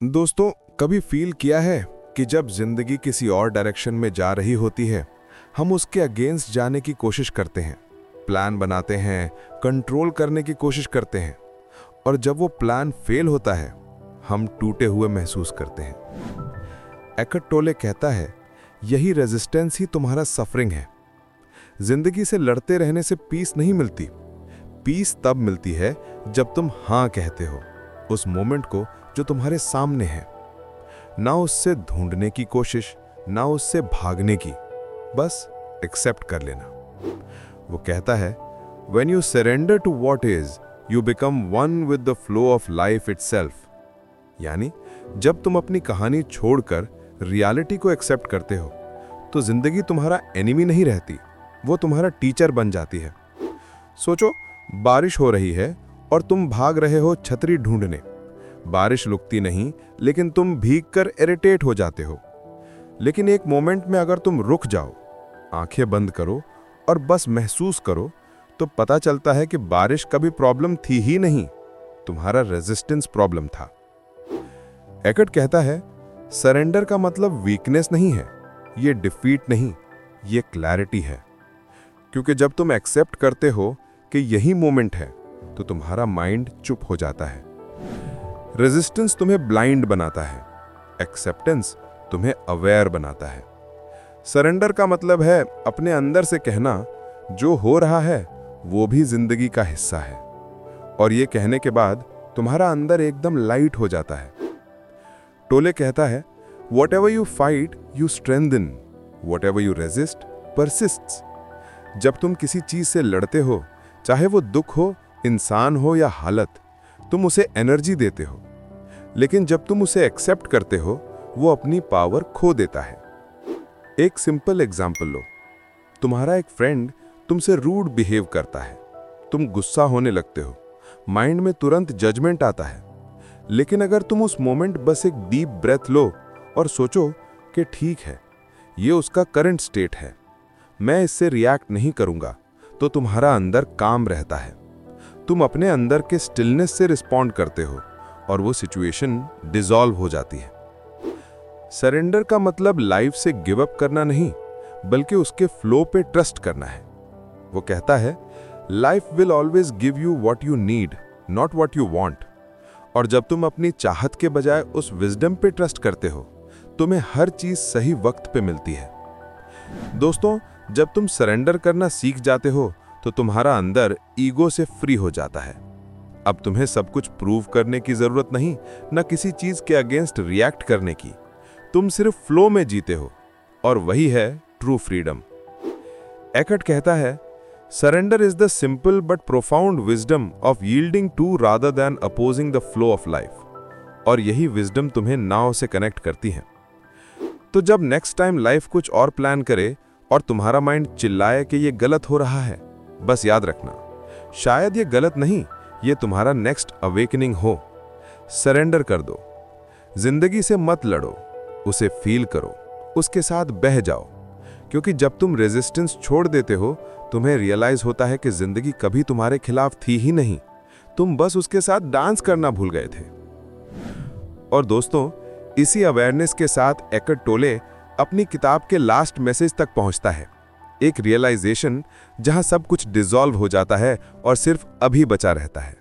दोस्तों, कभी फील किया है कि जब ज़िंदगी किसी और डायरेक्शन में जा रही होती है, हम उसके अगेंस्ट जाने की कोशिश करते हैं प्लान बनाते हैं कंट्रोल करने की कोशिश करते हैं, और जब वो प्लान फेल होता है, हम टूटे हुए महसूस करते हैं। एकट टोले कहता है, यही रेजिस्टेंस ही तुम्हारा सफरिंग है। ज़िंदगी से लड़ते रहने से पीस नहीं मिलती। पीस तब मिलती है जब तुम हाँ कहते हो। उस मोमेंट को जो तुम्हारे सामने है। ना उससे ढूँढने की कोशिश, ना उससे भागने की। बस एक्सेप्ट कर लेना। वो कहता है when you surrender to what is you become one with the flow of life itself यानी, जब तुम अपनी कहानी छोड़कर रियलिटी को एक्सेप्ट करते हो तो ज़िंदगी तुम्हारा एनिमी नहीं रहती, वो तुम्हारा टीचर बन जाती है। सोचो, बारिश हो रही है और तुम भाग रहे हो छतरी ढूँढने। बारिश रुकती नहीं, लेकिन तुम भीग कर इरिटेट हो जाते हो। लेकिन एक मोमेंट में अगर तुम रुक जाओ, आँखें बंद करो और बस महसूस करो तो पता चलता है कि बारिश कभी प्रॉब्लम थी ही नहीं, तुम्हारा रेजिस्टेंस प्रॉब्लम था। एकट कहता है, सरेंडर का मतलब वीकनेस नहीं है, ये डिफीट नहीं, ये क्लैरिटी है। क्योंकि जब तुम एक्सेप्ट करते हो कि यही मोमेंट है तो तुम्हारा माइंड चुप हो जाता है। रेजिस्टेंस तुम्हें ब्लाइंड बनाता है। एक्सेप्टेंस तुम्हें अवेयर बनाता है। सरेंडर का मतलब है अपने अंदर से कहना, जो हो रहा है, वो भी ज़िंदगी का हिस्सा है। और ये कहने के बाद तुम्हारा अंदर एकदम लाइट हो जाता है। टोले कहता है whatever you fight you strengthen whatever you resist persist जब तुम किसी चीज़ से लड़ते हो, चाहे वो दुख हो इंसान हो या हालत, तुम उसे एनर्जी देते हो। लेकिन जब तुम उसे एक्सेप्ट करते हो, वो अपनी पावर खो देता है। एक सिंपल एग्ज़ाम्पल लो। तुम्हारा एक फ्रेंड तुमसे रूड बिहेव करता है। तुम गुस्सा होने लगते हो। माइंड में तुरंत जजमेंट आता है। लेकिन अगर तुम उस मोमेंट बस एक डीप ब्रेथ लो और सोचो कि ठीक है, ये उसका करंट स्टेट है। मैं इससे रिएक्ट नहीं करूँगा तो तुम्हारा अंदर काम रहता है। तुम अपने अंदर के स्टिलनेस से रिस्पॉन्ड करते हो और वो सिचुएशन डिजॉल्व हो जाती है। सरेंडर का मतलब लाइफ से गिव अप करना नहीं, बल्कि उसके फ्लो पे ट्रस्ट करना है। वो कहता है life will always give you what you need not what you want और जब तुम अपनी चाहत के बजाय उस विजडम पे ट्रस्ट करते हो, तुम्हें हर चीज़ सही वक्त पे मिलती है। दोस्तों, जब तुम सरेंडर करना सीख जाते हो तो तुम्हारा अंदर ईगो से फ्री हो जाता है। अब तुम्हें सब कुछ प्रूव करने की ज़रूरत नहीं, न किसी चीज़ के अगेंस्ट रिएक्ट करने की। तुम सिर्फ़ फ्लो में जीते हो, और वही है ट्रू फ्रीडम। एकट कहता है surrender is the simple but profound wisdom of yielding to rather than opposing the flow of life और यही विजडम तुम्हें नाव से कनेक्ट करती है। तो जब नेक्स्ट टाइम लाइफ कुछ और प्लान करे, और तुम्हारा माइंड चिल्लाए कि यह गलत हो रहा है बस याद रखना। शायद ये गलत नहीं, ये तुम्हारा नेक्स्ट अवेकनिंग हो। सरेंडर कर दो। ज़िंदगी से मत लड़ो, उसे फील करो, उसके साथ बह जाओ। क्योंकि जब तुम रेजिस्टेंस छोड़ देते हो, तुम्हें रियलाइज़ होता है कि ज़िंदगी कभी तुम्हारे खिलाफ थी ही नहीं। तुम बस उसके साथ डांस करना भूल गए थे। और दोस्तों, इसी अवेयरनेस के साथ एकट टोले अपनी किताब के लास्ट मैसेज तक पहुँचता है। एक रियलाइजेशन जहाँ सब कुछ डिसॉल्व हो जाता है और सिर्फ़ अभी बचा रहता है।